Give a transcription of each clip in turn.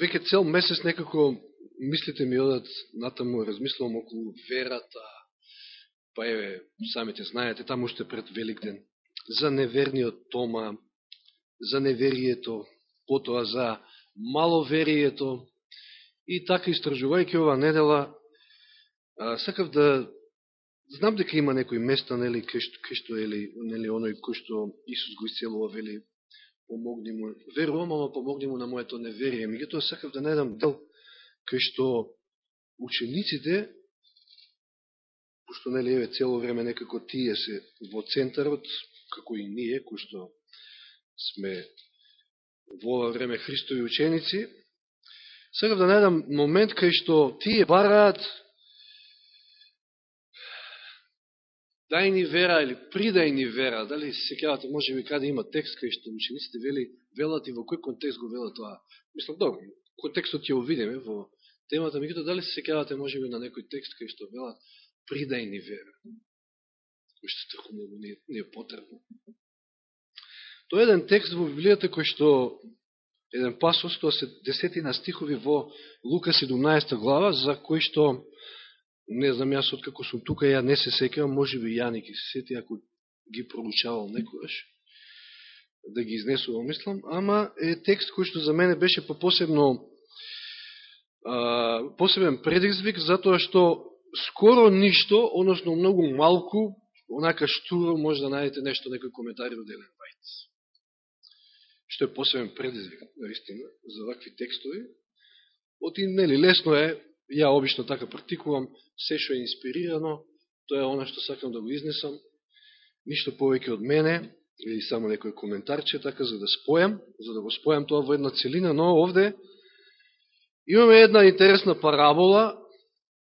веќе цел месец некако мислите ми одат натаму, размислувам околу верата, па еве, самите знаете, таму уште пред Великден, за неверниот Тома, за неверието, потоа за маловерието, и така истражувајќи ова недела, сакав да знам дека има некои места, нели, кај што, кај што ели, нели, оној кој што Исус го исцелува, вели, помогни му, верувам, ама помогни му на моето неверие. Меѓутоа сакав да најдам дел кај што учениците, пошто нели еве цело време некако тие се во центарот, како и ние, кои што сме во ова време Христови ученици, сакав да најдам момент кај што тие бараат дајни вера или придајни вера, дали се секјавате, може би каде има текст кај што учениците вели, велат и во кој контекст го велат тоа. Мислам, добро, контекстот ќе увидиме во темата, меѓуто дали се секјавате може би на некој текст кај што велат придајни вера. Кој што тако многу не, не е потребно. Тоа е еден текст во Библијата кој што еден пасос, тоа се десетина стихови во Лука 17 глава, за кој што не знам јас откако сум тука, ја не се секавам, може би Јани ки се сети, ако ги проучавал некојаш, да ги изнесувам, мислам, ама е текст кој што за мене беше по посебно а, посебен предизвик, затоа што скоро ништо, односно многу малку, онака штуро може да најдете нешто, некој коментари од Елен Вајц. Што е посебен предизвик, наистина, за вакви текстови. Оти, нели, лесно е ја обично така практикувам, се што е инспирирано, тоа е оно што сакам да го изнесам, ништо повеќе од мене, или само некој коментарче, така, за да спојам, за да го спојам тоа во една целина, но овде имаме една интересна парабола,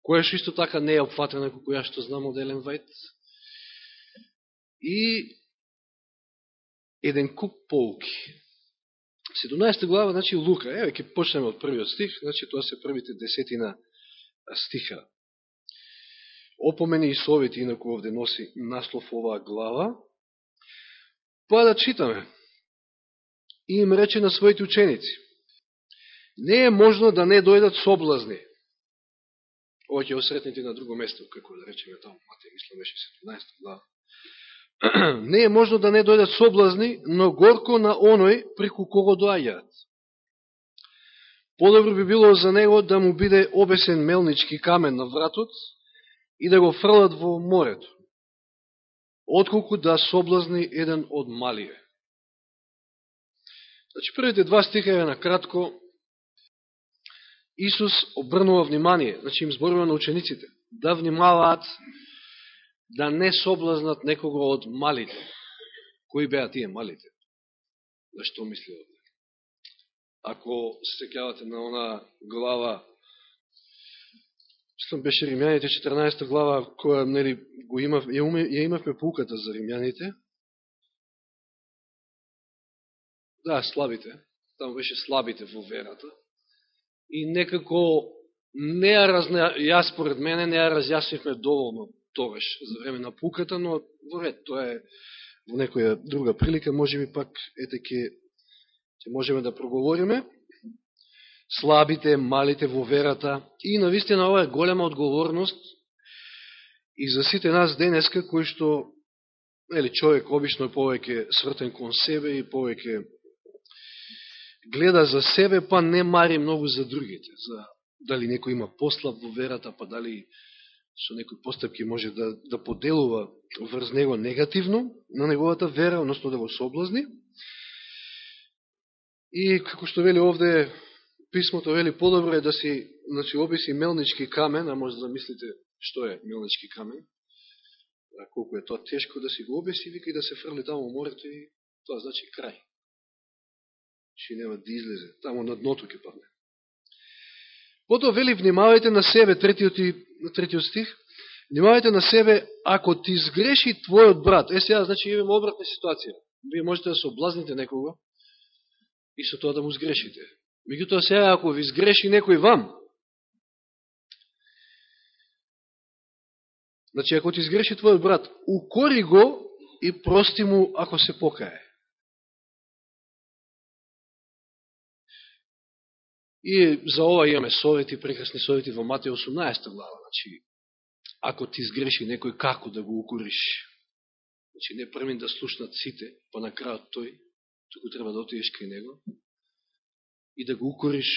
која што исто така не е опфатена, како ја што знам од Елен Вајт, и еден куп полки. 17 глава, значи Лука, еве ќе почнеме од првиот стих, значи тоа се првите десетина стиха. Опомени и совети, инако овде носи наслов оваа глава. Па да читаме. И им рече на своите ученици. Не е можно да не дојдат соблазни. Ова ќе осретнете на друго место, како да речеме таму, Матеј, мислам, беше 17 глава. Не е можно да не дојдат соблазни, но горко на оној преку кого доаѓаат. Подобро би било за него да му биде обесен мелнички камен на вратот и да го фрлат во морето, отколку да соблазни еден од малие. Значи, првите два стиха е на кратко. Исус обрнува внимание, значи им зборува на учениците, да внимаваат да не соблазнат некого од малите. Кои беа тие малите? Зашто мисли овде? Ако се секјавате на она глава, што беше Римјаните, 14 глава, која нели, го имав, ја, уме, ја имавме пулката за Римјаните. Да, слабите. Таму беше слабите во верата. И некако не ја разне, јас според мене не ја разјаснивме доволно тогаш за време на пуката, но во ред, тоа е во некоја друга прилика, може би пак ете ке ќе можеме да проговориме, слабите, малите во верата, и навистина ова е голема одговорност и за сите нас денеска, кои што, ели, човек обично е повеќе свртен кон себе и повеќе гледа за себе, па не мари многу за другите, за дали некој има послаб во верата, па дали со некои постапки може да, да поделува врз него негативно на неговата вера, односно да го соблазни. И како што вели овде писмото, вели подобро е да си значи, обиси мелнички камен, а може да замислите што е мелнички камен, а колку е тоа тешко да си го обеси, вика и да се фрли таму морето и тоа значи крај. Че нема да излезе, таму на дното ќе падне. Потоа вели, внимавајте на себе, третиот, и, третиот стих, внимавајте на себе, ако ти сгреши твојот брат, е сега, значи имаме обратна ситуација, вие можете да се облазните некого, и со тоа да му сгрешите. Меѓутоа сега ако ви сгреши некој вам, значи ако ти сгреши твојот брат, укори го и прости му ако се покае. И за ова имаме совети, прекрасни совети во Матеј 18 глава. Значи, ако ти сгреши некој, како да го укориш? Значи, не првин да слушнат сите, па на крајот тој, туку треба да отидеш кај него и да го укориш.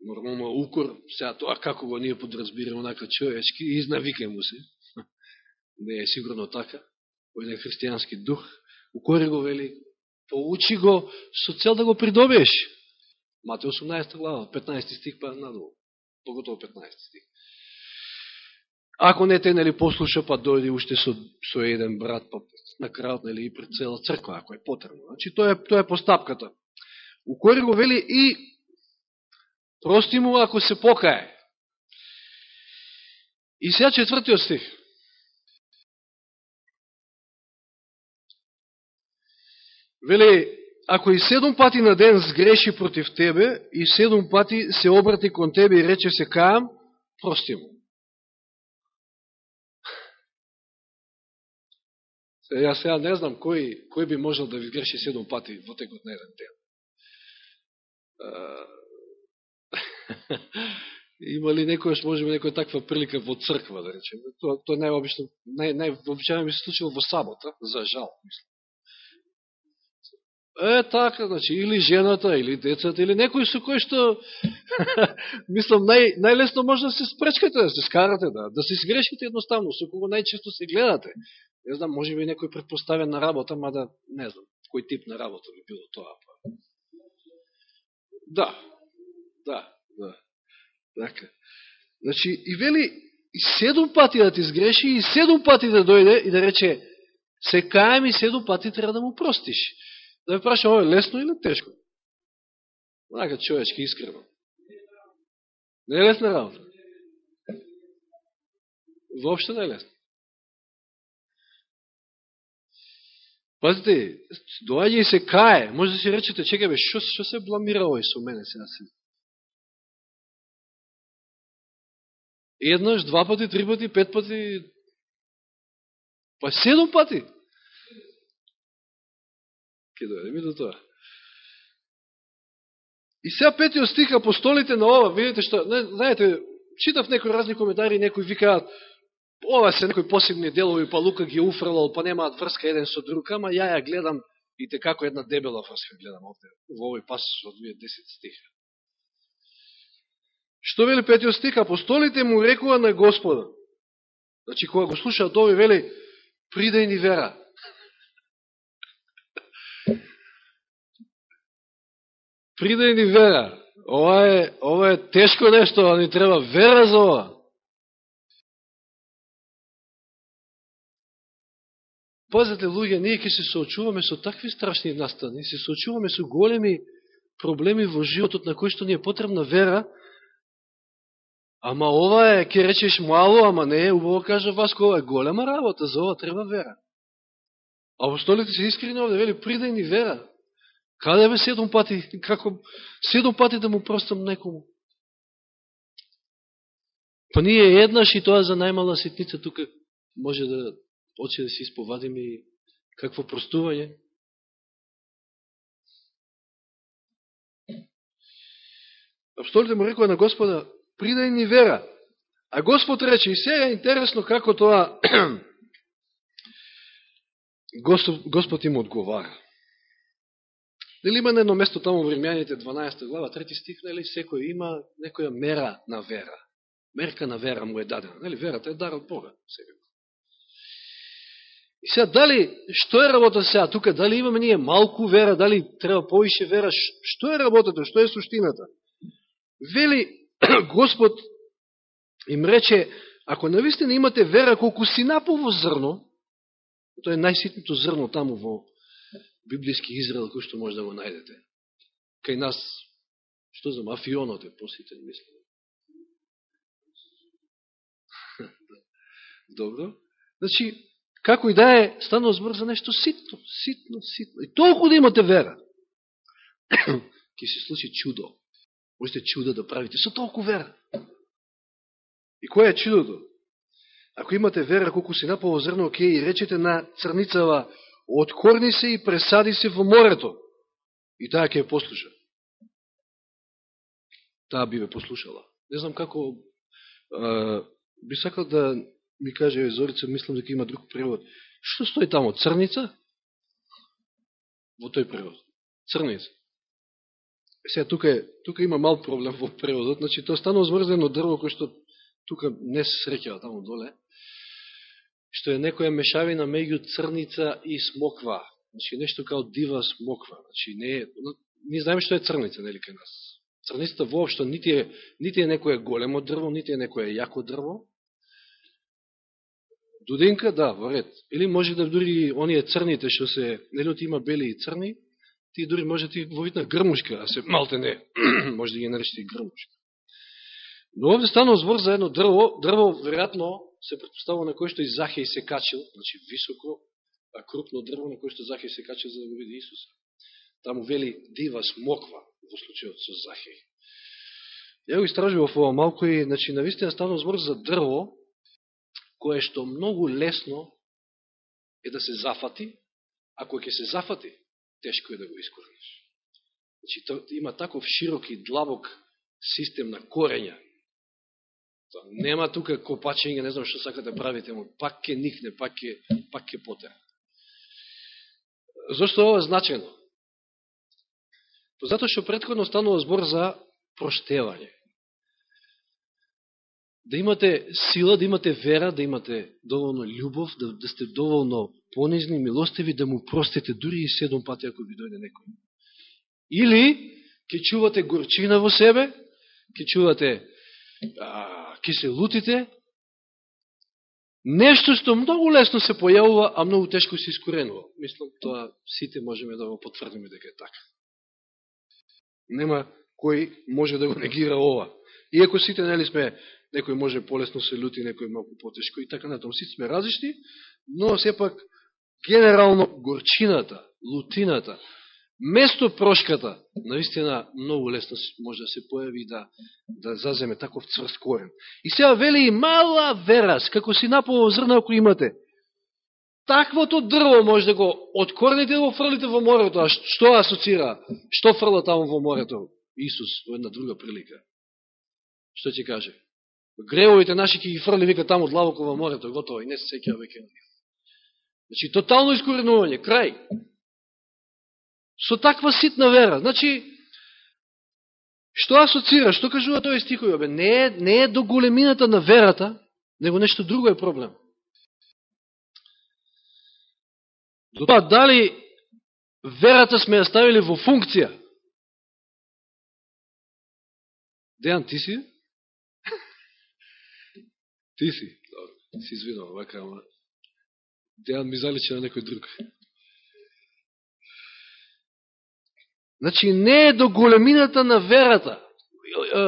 Нормално укор, сега тоа како го ние подразбираме онака човечки, изнавикај му се. Не е сигурно така. Во еден христијански дух. Укори го, вели, поучи го со цел да го придобиеш. Мате 18 глава, 15 стих па надолу. Поготово 15 стих. Ако не те нели послуша, па дојди уште со, со еден брат, па на крајот нели и пред цела црква, ако е потребно. Значи тоа е тоа е постапката. Укори го вели и прости му ако се покае. И сега четвртиот стих. Вели, ако и седом пати на ден сгреши против тебе и седом пати се обрати кон тебе и рече се каам, прости му. Ја сега не знам кој, кој би можел да ви греши седом пати во текот на еден ден. Има ли некојаш, може би, некоја таква прилика во црква, да речем. Тоа, то најобично, нај, најобичајно да ми се случило во сабота, за жал, мислам. Е, така, значи, или жената, или децата, или некој со кој што, мислам, нај, најлесно може да се спречкате, да се скарате, да, да се сгрешите едноставно, со кого најчесто се гледате. Не знам, може би некој предпоставен на работа, мада не знам, кој тип на работа би било тоа. Па. Да, да, да. Така. Значи, и вели, и седум пати да ти сгреши, и седум пати да дојде и да рече, се каем и седум пати треба да му простиш. Да ме прашам, ова е лесно или тешко? Онака човечки, искрено. Не е лесна работа. Воопшто не е лесно. Пазите, доаѓа и се кае. Може да си речете, чека бе, шо, шо се бламира овој со мене сега си? Еднаш, два пати, три пати, пет пати, па седом пати Ке дојде ми до тоа. И сега петиот стих апостолите на ова, видите што, знаете, читав некои разни коментари, некои викаат, ова се некои посебни делови, па Лука ги уфрлал, па немаат врска еден со друг, ама ја ја гледам и те како една дебела врска гледам овде, во овој пасус од 10 стиха. Што вели петиот стих? Апостолите му рекува на Господа. Значи, кога го слушаат овој, вели, придај ни вера. придај ни вера. Ова е, ова е тешко нешто, а ни треба вера за ова. Пазете, луѓе, ние ќе се соочуваме со такви страшни настани, се соочуваме со големи проблеми во животот на кои што ни е потребна вера, ама ова е, ќе речеш мало, ама не е, убаво кажа Васко, ова е голема работа, за ова треба вера. А апостолите се искрени овде, вели, придај ни вера. Каде бе седом пати? Како седом пати да му простам некому? Па ние еднаш и тоа за најмала ситница тука може да оче да се исповадиме какво простување. Апостолите му рекоа на Господа, придај ни вера. А Господ рече, и сега е интересно како тоа Господ, Господ им одговара. Нели има на едно место таму во Римјаните 12 глава, трети стих, нели секој има некоја мера на вера. Мерка на вера му е дадена. Нели верата е дар од Бога, секако. И сега, дали, што е работа сега тука? Дали имаме ние малку вера, дали треба повише вера? Што е работата? Што е суштината? Вели Господ им рече, ако навистина имате вера колку синапово зрно, тоа е најситното зрно таму во библиски Израел кој што може да го најдете. Кај нас, што за мафионот е поситен, мислам. Да. Добро. Значи, како и да е, станува збор за нешто ситно, ситно, ситно. И толку да имате вера, ќе се случи чудо. Можете чудо да правите со толку вера. И кој е чудото? Ако имате вера колку си наполо зрно, ќе и речете на црницава, откорни се и пресади се во морето. И таа ќе ја послуша. таа би ве послушала. Не знам како, а, би сакал да ми каже Зорица, мислам дека има друг превод. Што стои тамо? Црница? Во тој превод. Црница. Сега, тука, е, тука има мал проблем во преводот, значи тоа станува зврзено дрво кој што тука не се среќава таму доле, што е некоја мешавина меѓу црница и смоква. Значи нешто као дива смоква. Значи не е, ние знаеме што е црница, нели кај нас. Црницата воопшто нити е, нити е некоја големо дрво, нити е некоја јако дрво. Дуденка, да, во ред. Или може да дури оние црните што се, нели има бели и црни, ти дури може ти во вид на грмушка, а се малте не, може да ги наречите грмушка. Но овде станува збор за едно дрво, дрво веројатно се предпоставува на кој што и Захеј се качил, значи високо, а крупно дрво на кој што Захеј се качил за да го види Исуса. Таму вели дива смоква во случајот со Захеј. Ја го истражував ова малко и, значи, навистина станува збор за дрво, кое што многу лесно е да се зафати, а кој ќе се зафати, тешко е да го искорениш. Значи, то, има таков широк и длабок систем на корења, Нема тука копачење, не знам што сакате да правите, му пак ќе никне, пак ќе пак ќе потера. Зошто ова е значено? Па затоа што предходно станува збор за проштевање. Да имате сила, да имате вера, да имате доволно љубов, да, да сте доволно понизни, милостиви, да му простите дури и седом пати ако ви дојде некој. Или ќе чувате горчина во себе, ќе чувате а, лутите. нешто што многу лесно се појавува, а многу тешко се искоренува. Мислам, тоа сите можеме да го потврдиме дека е така. Нема кој може да го негира ова. Иако сите, нели сме, некој може полесно се лути, некој малку потешко и така натаму. Сите сме различни, но сепак генерално горчината, лутината, место прошката, наистина многу лесно може да се појави да, да заземе таков цврст корен. И сега вели и мала верас, како си напово зрна ако имате. Таквото дрво може да го откорните да го фрлите во морето. А што асоцира? Што фрла таму во морето? Исус во една друга прилика. Што ќе каже? Гревовите наши ќе ги фрли, вика таму длабоко во морето, готово, и не се секија веќе. Значи, тотално искоренување, крај со таква ситна вера. Значи, што асоцира, што кажува тој стихој? Бе, не, е, не е до големината на верата, него нешто друго е проблем. Тоа, дали верата сме ја ставили во функција? Дејан, ти си? Ти си. Си извинувам, вака, ама... Дејан ми залича на некој друг. Значи, не е до големината на верата.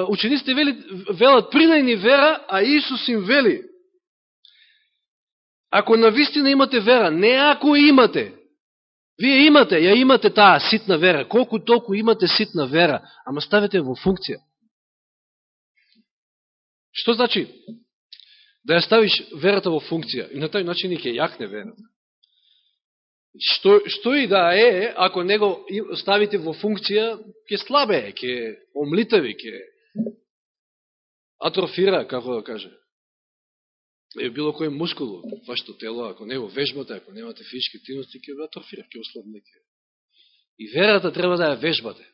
Учениците вели, велат придајни вера, а Исус им вели. Ако навистина имате вера, не ако имате, вие имате, ја имате таа ситна вера, колку толку имате ситна вера, ама ставете во функција. Што значи? Да ја ставиш верата во функција и на тој начин и ќе јакне верата. Што, што и да е, ако него ставите во функција, ќе слабе, ќе омлитави, ќе атрофира, како да каже. Е, било кој мускул вашето тело, ако не го вежбате, ако немате физички активности, ќе атрофира, ќе ослабне. И верата треба да ја вежбате.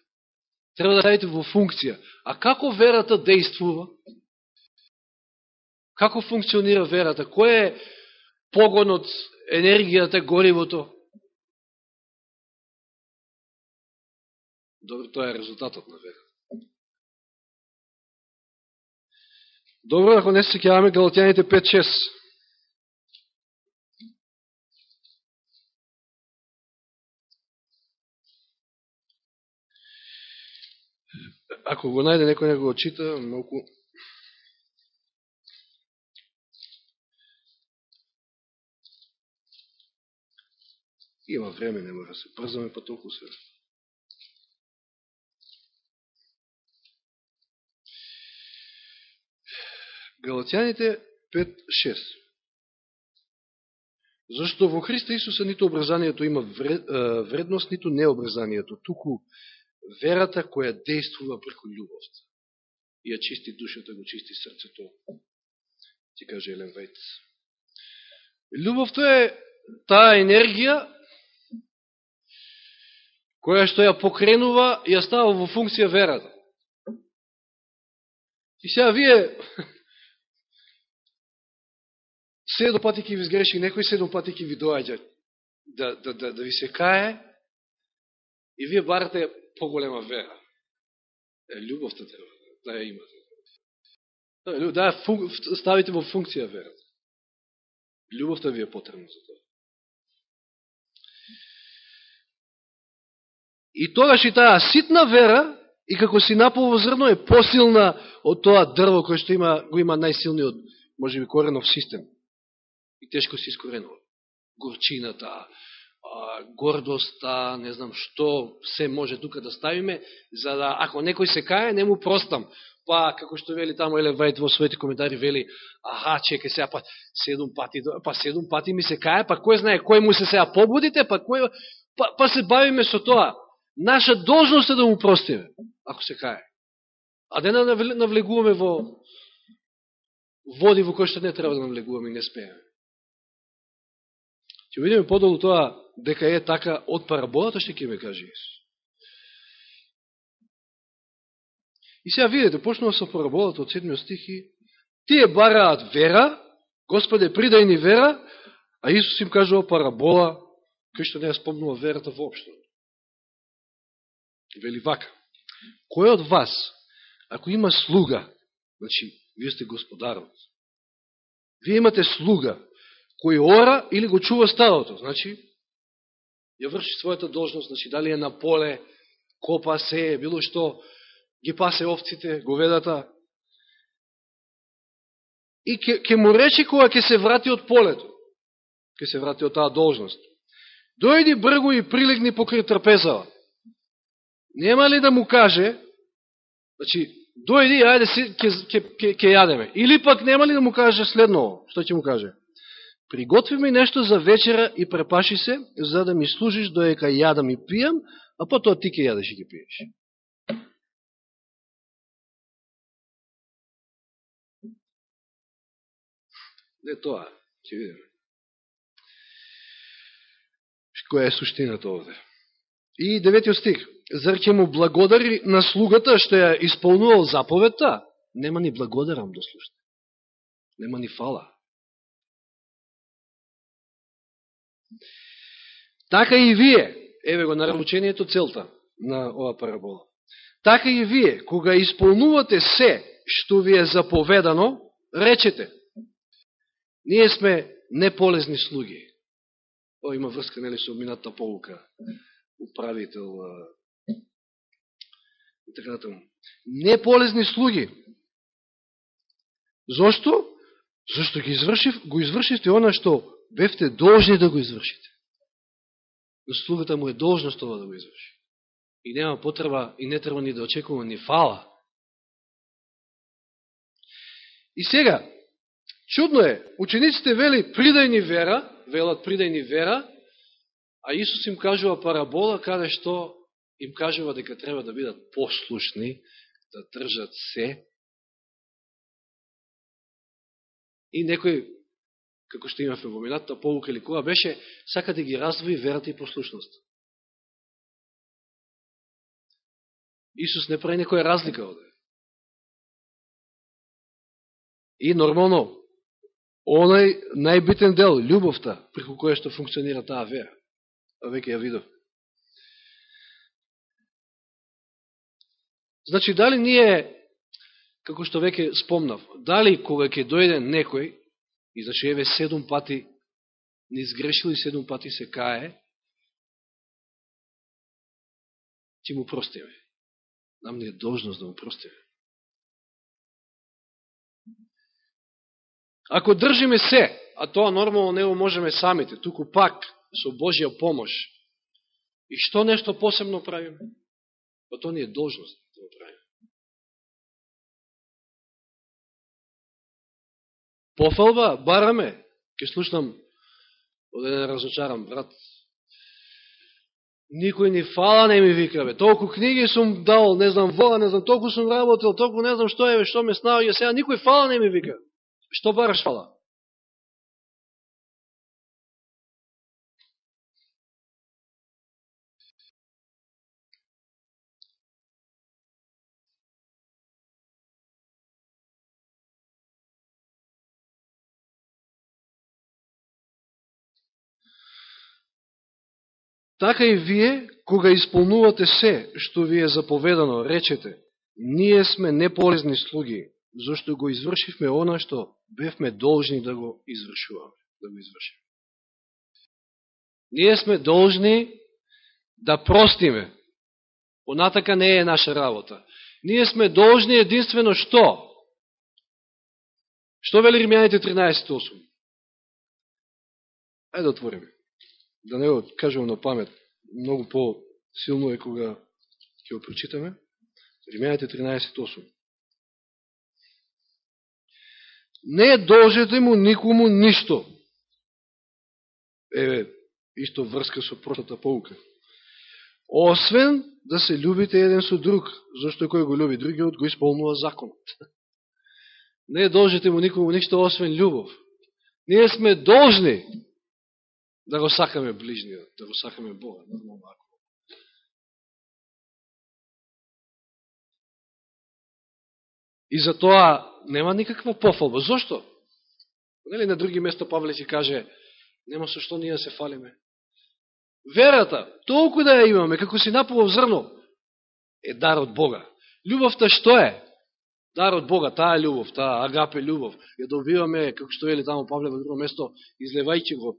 Треба да ставите во функција. А како верата действува? Како функционира верата? Кој е погонот, енергијата, горивото? Добро, тоа е резултатот на вера. Добро, ако не се кјаваме Галатјаните 5-6. Ако го најде некој не го чита, малку има време, не мора да се брзаме, па толку се. Галатјаните 5.6 Зашто во Христа Исуса нито образанието има вредност, нито необразанието, туку верата која действува преку љубовта. и ја чисти душата, го чисти срцето, ти каже Елен Вајт. Љубовта е таа енергија која што ја покренува и ја става во функција верата. И сега вие седом пати ќе ви сгреши, некој седом пати ќе ви доаѓа да, да, да, да ви се кае и вие барате поголема вера. Е, любовта треба да ја имате. Да, да ставите во функција верата. Любовта ви е потребна за тоа. И тогаш и таа ситна вера, и како си наполово зрно, е посилна од тоа дрво кој што има, го има најсилниот, може би, коренов систем. И тешко се искоренува. Горчината, гордоста, не знам што се може тука да ставиме, за да, ако некој се кае, не му простам. Па, како што вели тамо Елен Вајд во своите коментари, вели, аха, чека сега, па седум пати, па седум пати ми се кае, па кој знае, кој му се сега побудите, па кој, па, па се бавиме со тоа. Наша должност е да му простиме, ако се кае. А да не навлегуваме во води во кој што не треба да навлегуваме и не спееме. Ќе видиме подолу тоа, дека е така од параболата, што ќе ме каже Исус. И сега видите, почнува со параболата од 7 стихи, тие бараат вера, Господе придај ни вера, а Исус им кажува парабола, кој што не ја спомнува верата воопшто. Вели вака, кој од вас, ако има слуга, значи, вие сте господарот, вие имате слуга, кој ора или го чува стадото, значи, ја врши својата должност, значи, дали е на поле, копа се, било што, ги пасе овците, говедата, и ке, ке му рече кога ќе се врати од полето, ќе се врати од таа должност. Дојди брго и прилегни покрај трпезава. Нема ли да му каже, значи, дојди, ајде, ке, ке, ке, ке јадеме. Или пак нема ли да му каже следно, што ќе му каже? Приготви ми нешто за вечера и препаши се, за да ми служиш доека јадам и пијам, а потоа ти ке јадеш и ке пиеш. Не тоа, ќе видиме. Која е суштината овде? И деветиот стих. Зар ќе му благодари на слугата што ја исполнувал заповедта? Нема ни благодарам до слуште. Нема ни фала. Така и вие, еве го наручението целта на ова парабола. Така и вие, кога исполнувате се што ви е заповедано, речете, ние сме неполезни слуги. О, има врска, нели, со мината полука управител и така натаму. Неполезни слуги. Зошто? Зошто ги извршив, го извршивте она што бевте должни да го извршите. Но слугата му е должност това да го изврши. И нема потреба, и не треба ни да очекува ни фала. И сега, чудно е, учениците вели придајни вера, велат придајни вера, А Исус им кажува парабола каде што им кажува дека треба да бидат послушни, да држат се. И некој, како што имавме во минатата полука или кога беше, сака да ги развои верата и послушност. Исус не прави некоја разлика оде. И нормално, онај најбитен дел, љубовта, преку која што функционира таа вера веќе ја видов. Значи, дали ние, како што веќе спомнав, дали кога ќе дојде некој, и значи еве седум пати не изгрешил и седум пати се кае, ќе му простиме. Нам не е должност да му простиме. Ако држиме се, а тоа нормално не го можеме самите, туку пак со Божја помош. И што нешто посебно правиме? Па тоа ни е должност Пофалба, бараме, ќе слушнам од еден разочаран брат, Никој ни фала не ми вика, бе. Толку книги сум дал, не знам вола, не знам, толку сум работил, толку не знам што е, бе, што ме снаоѓа, сега никој фала не ми вика. Што бараш фала? Така и вие, кога исполнувате се што ви е заповедано, речете, ние сме неполезни слуги, зашто го извршивме она што бевме должни да го извршуваме, да го извршиме. Ние сме должни да простиме. Понатака не е наша работа. Ние сме должни единствено што? Што вели Римјаните 13.8? Ајде да отвориме да не го кажем на памет, многу по-силно е кога ќе го прочитаме. Римејате 13.8. Не должете му никому ништо. Еве, исто врска со прошлата поука. Освен да се любите еден со друг, зашто кој го люби другиот, го исполнува законот. Не должите му никому ништо, освен љубов. Ние сме должни да го сакаме ближниот, да го сакаме Бога, нормално ако. И за тоа нема никаква пофалба. Зошто? Нели на други места Павле си каже, нема со што ние се фалиме. Верата, толку да ја имаме, како си напово зрно, е дар од Бога. Љубовта што е? Дар од Бога, таа љубов, таа агапе љубов. Ја добиваме, како што вели таму Павле во друго место, излевајќи го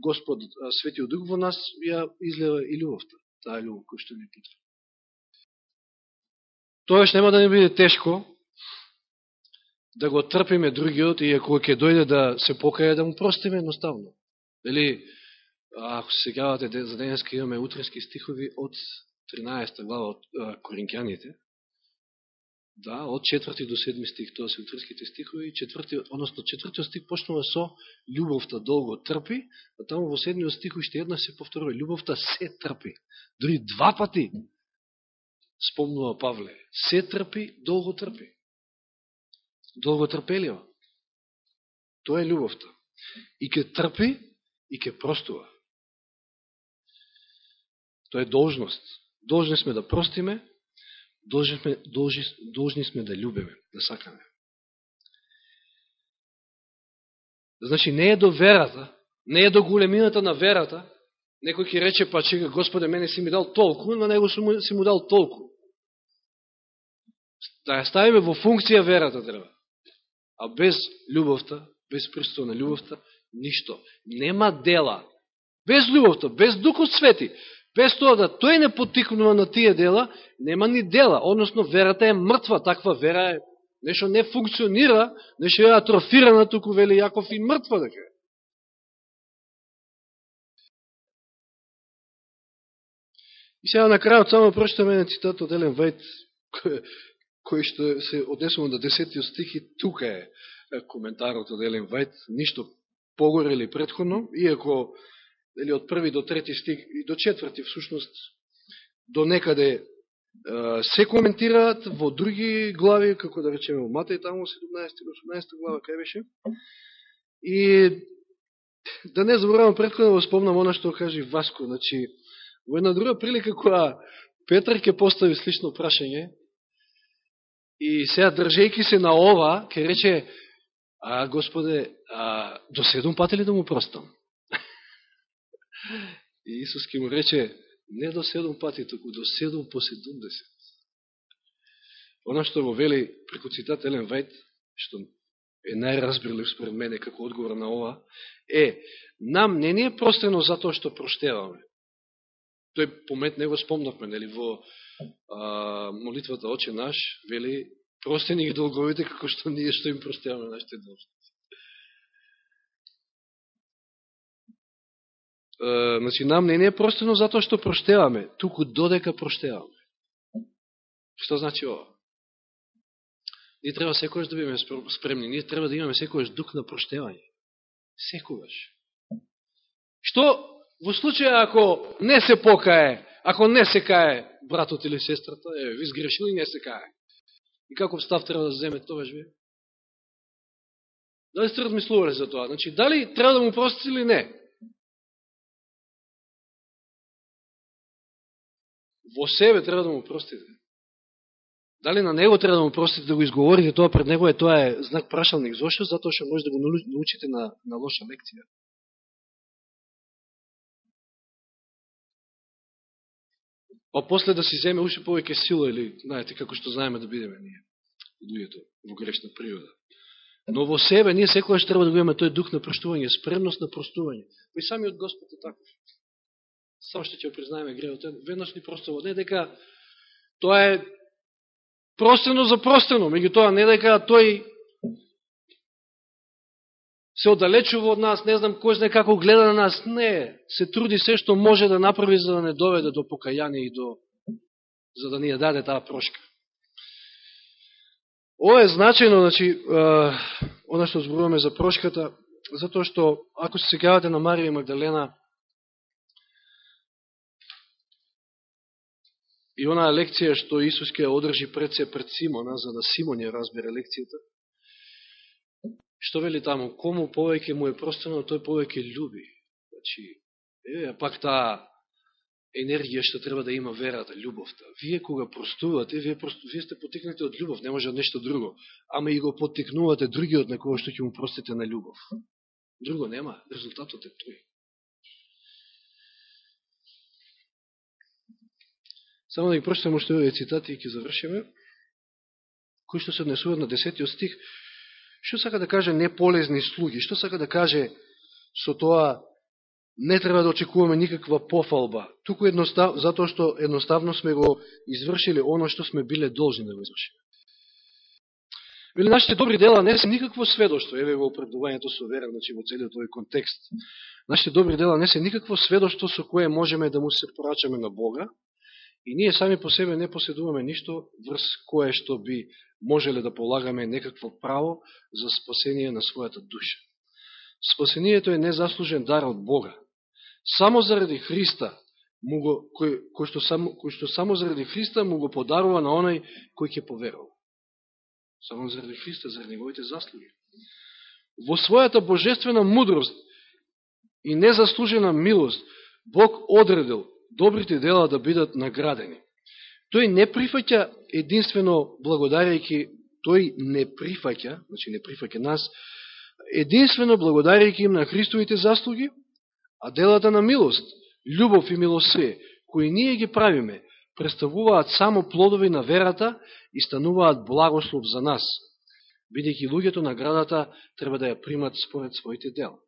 Господ Светиот Дух во нас ја излева и љубовта, таа љубов која што ни потреба. Тоаш нема да ни биде тешко да го трпиме другиот и ако ќе дојде да се покаја да му простиме едноставно. Дали ако се сегавате за денеска имаме утренски стихови од 13 глава од Коринќаните, Да, од четврти до седми стих, тоа се утрските стихови, четврти, односно четвртиот стих почнува со љубовта долго трпи, а таму во седмиот стих уште една се повторува, љубовта се трпи. Дори два пати спомнува Павле, се трпи, долго трпи. Долго трпелива. Тоа е љубовта. И ке трпи, и ке простува. Тоа е должност. Должни сме да простиме, должни сме, должни, должни сме да љубиме, да сакаме. Значи, не е до верата, не е до големината на верата, некој ќе рече, па чека, Господе, мене си ми дал толку, на него си му дал толку. Да ја ставиме во функција верата треба. А без љубовта, без присутство на љубовта, ништо. Нема дела. Без љубовта, без Духот Свети, Без тоа да тој не потикнува на тие дела, нема ни дела. Односно, верата е мртва. Таква вера е нешто не функционира, нешто е атрофирана, туку вели Јаков и мртва дека е. И сега на крајот само прочитаме еден цитат од Елен Вајт, кој, кој што се однесува на десетиот стих и тука е коментарот од Елен Вајт, ништо погоре или предходно, иако или од први до трети стих и до четврти, всушност, до некаде се коментираат во други глави, како да речеме во Матеј, таму 17 до 18 глава, кај беше. И да не заборавам предходно, да спомнам она што кажи Васко, значи, во една друга прилика, која Петар ќе постави слично прашање, и сега држејки се на ова, ќе рече, а, Господе, а, до седум пати ли да му простам? И Исус ќе му рече, не до седом пати, току до седом по седумдесет. Оно што го вели преку цитат Елен Вајт, што е најразбрилив според мене како одговор на ова, е, нам не ни е простено за тоа што проштеваме. Тој помет не го спомнавме, нели, во а, молитвата Оче наш, вели, простени ги долговите како што ние што им проштеваме нашите должности. Значи, нам не, не е простено затоа што проштеваме, туку додека проштеваме. Што значи ова? Ние треба секојаш да биме спремни, ние треба да имаме секојаш дух на проштевање. Секојаш. Што Во случаја ако не се покае, ако не се кае братот или сестрата, е, ви сгрешил и не се кае. И каков став треба да земе тоа вие? Дали сте размислували за тоа? Значи, дали треба да му простите или не? Во себе треба да му простите. Дали на него треба да му простите да го изговорите тоа пред него е тоа е знак прашалник. Зошто? Затоа што може да го научите на, на лоша лекција. А после да си земе уште повеќе сила или, знаете, како што знаеме да бидеме ние, луѓето во грешна природа. Но во себе ние секојаш треба да го имаме тој дух на проштување, спремност на простување. Па сами самиот Господ е таков. Само што ќе признаеме гревот, веднаш ни простува. Не дека тоа е простено за простено, меѓу тоа не дека тој се оддалечува од нас, не знам кој знае како гледа на нас, не, се труди се што може да направи за да не доведе до покаяние и до за да ни ја даде таа прошка. Ова е значајно, значи, она што зборуваме за прошката, затоа што, ако се сегавате на Марија и Магдалена, И онаа лекција што Исус ќе одржи пред се пред Симона, за да Симон ја разбере лекцијата, што вели таму, кому повеќе му е простено, тој повеќе љуби. Значи, е, пак таа енергија што треба да има верата, љубовта. Вие кога простувате, вие, просто, вие сте потикнати од љубов, не може од нешто друго. Ама и го потикнувате другиот на кого што ќе му простите на љубов. Друго нема, резултатот е тој. Само да ги прочитам уште овие цитати и ќе завршиме, кои што се однесуваат на 10 стих. Што сака да каже неполезни слуги? Што сака да каже со тоа не треба да очекуваме никаква пофалба, туку едностав, затоа што едноставно сме го извршили оно што сме биле должни да го извршиме. Вели, нашите добри дела не се никакво сведоштво, еве во оправдувањето со вера, значи во целиот овој контекст. Нашите добри дела не се никакво сведоштво со кое можеме да му се порачаме на Бога, И ние сами по себе не поседуваме ништо врз кое што би можеле да полагаме некакво право за спасение на својата душа. Спасението е незаслужен дар од Бога. Само заради Христа, му го, кој, кој, што само, кој што само заради Христа му го подарува на онај кој ќе поверува. Само заради Христа, заради неговите заслуги. Во својата божествена мудрост и незаслужена милост, Бог одредил добрите дела да бидат наградени. Тој не прифаќа единствено благодарејќи, тој не прифаќа, значи не прифаќа нас, единствено благодарејќи им на Христовите заслуги, а делата на милост, љубов и милосве, кои ние ги правиме, представуваат само плодови на верата и стануваат благослов за нас, бидејќи луѓето наградата треба да ја примат според своите дела.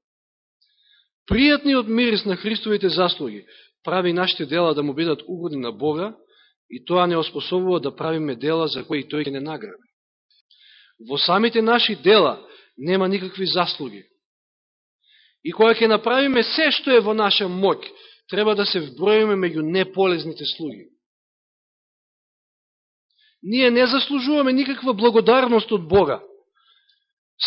Пријатниот мирис на Христовите заслуги прави нашите дела да му бидат угодни на Бога и тоа не оспособува да правиме дела за кои тој не награди. Во самите наши дела нема никакви заслуги. И кога ќе направиме се што е во наша моќ, треба да се вброиме меѓу неполезните слуги. Ние не заслужуваме никаква благодарност од Бога.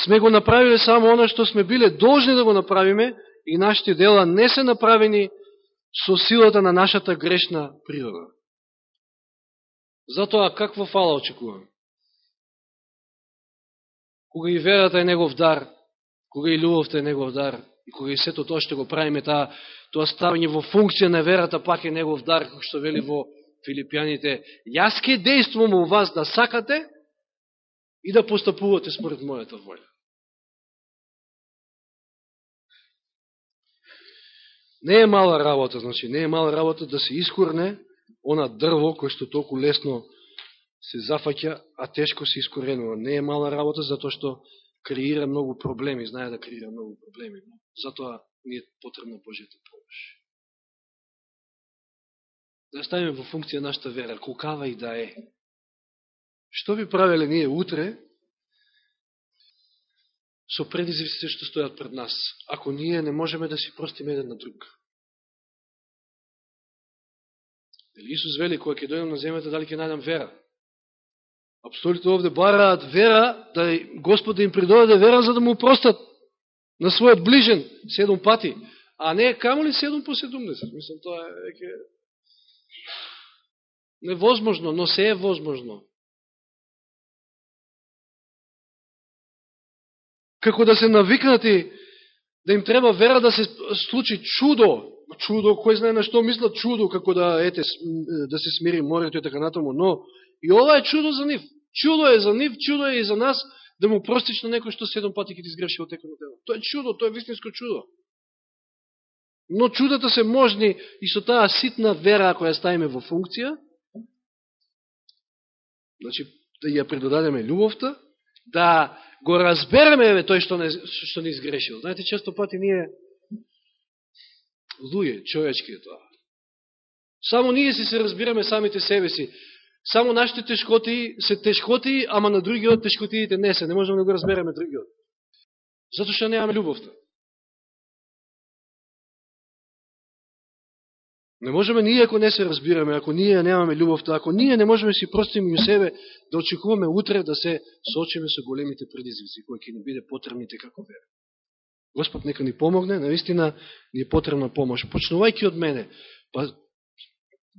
Сме го направиле само оно што сме биле должни да го направиме и нашите дела не се направени со силата на нашата грешна природа. Затоа каква фала очекуваме? Кога и верата е негов дар, кога и љубовта е негов дар, и кога и сето тоа што го правиме, таа, тоа ставање во функција на верата пак е негов дар, како што вели во Филипијаните, јас ке действувам у вас да сакате и да постапувате според мојата воља. Не е мала работа, значи, не е мала работа да се искорне она дрво кој што толку лесно се зафаќа, а тешко се искоренува. Не е мала работа затоа што креира многу проблеми, знае да креира многу проблеми. Затоа ни е потребна Божијата помош. Да ставиме во функција нашата вера, колкава и да е. Што би правеле ние утре, со предизвиците што стојат пред нас, ако ние не можеме да си простиме еден на друг. Дали Исус вели, кога ќе дојдем на земјата, дали ќе најдам вера? Апостолите овде бараат вера, да Господ да им придодаде вера, за да му простат на својот ближен седом пати. А не камо ли седом по 70? Мислам, тоа е веќе невозможно, но се е возможно. Како да се навикнати да им треба вера да се случи чудо, чудо, кој знае на што мислат чудо, како да, ете, да се смири морето и така натаму, но и ова е чудо за нив. Чудо е за нив, чудо е и за нас, да му простиш на некој што седом пати ќе ти изгреши од текот на дело. Тоа е чудо, тоа е вистинско чудо. Но чудата се можни и со таа ситна вера која ставиме во функција, значи да ја предодадеме љубовта, да го разбереме еве тој што не, што не изгрешил. Знаете, често пати ние луѓе, човечки е тоа. Само ние си се разбираме самите себе си. Само нашите тешкоти се тешкоти, ама на другиот тешкотиите не се. Не можеме да го разбереме другиот. Зато што немаме љубовта. Не можеме ние ако не се разбираме, ако ние немаме љубовта, ако ние не можеме да си простиме у себе да очекуваме утре да се соочиме со големите предизвици кои ќе ни биде потребните како вера. Господ нека ни помогне, наистина ни е потребна помош. Почнувајќи од мене, па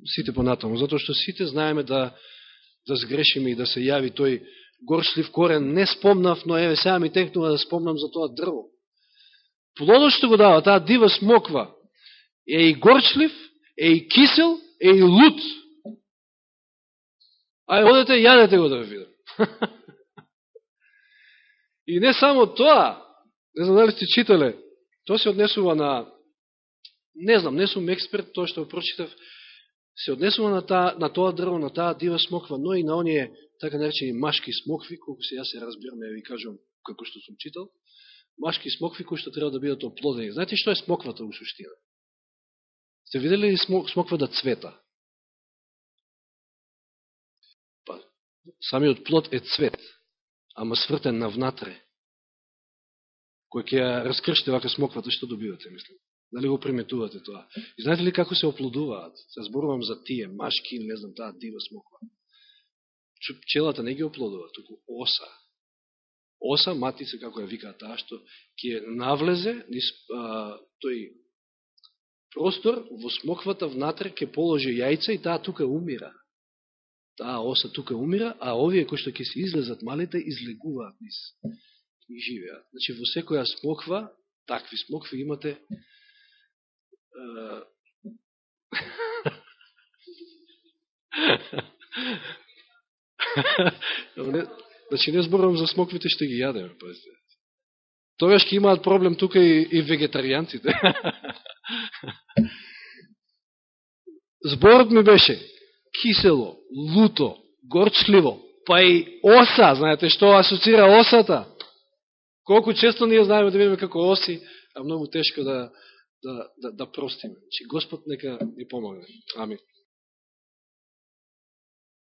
сите понатаму, затоа што сите знаеме да, да сгрешиме и да се јави тој горшлив корен. Не спомнав, но еве сега ми текнува да спомнам за тоа дрво. Плодот што го дава, таа дива смоква, е и горчлив, е и кисел, е и лут. Ај, одете, јадете го да ве видам. и не само тоа, не знам дали сте читале, тоа се однесува на, не знам, не сум експерт, тоа што прочитав, се однесува на, та, на тоа дрво, на таа дива смоква, но и на оние така наречени машки смокви, колку се јас се разбирам, ја ви кажам како што сум читал, машки смокви кои што треба да бидат оплодени. Знаете што е смоквата у суштина? Сте видели ли смок, смоква да цвета? Па, самиот плод е цвет, ама свртен на внатре, кој ќе ја раскршите вака смоквата, што добивате, мислам. Дали го приметувате тоа? И знаете ли како се оплодуваат? Се зборувам за тие, машки, не знам, таа дива смоква. Пчелата не ги оплодува, туку оса. Оса, матица, како ја викаат таа, што ќе навлезе низ а, тој простор, во смоквата внатре ќе положи јајца и таа тука умира. Таа оса тука умира, а овие кои што ќе се излезат малите, излегуваат низ и живеат. Значи, во секоја смоква, такви смокви имате значи не зборувам за смоквите што ги јадеме, пазите. Тогаш ќе имаат проблем тука и, и вегетаријанците. Зборот ми беше кисело, луто, горчливо, па и оса, знаете што асоцира осата? Колку често ние знаеме да видиме како оси, а многу тешко да да, да, да простиме. Че Господ нека ни помогне. Амин.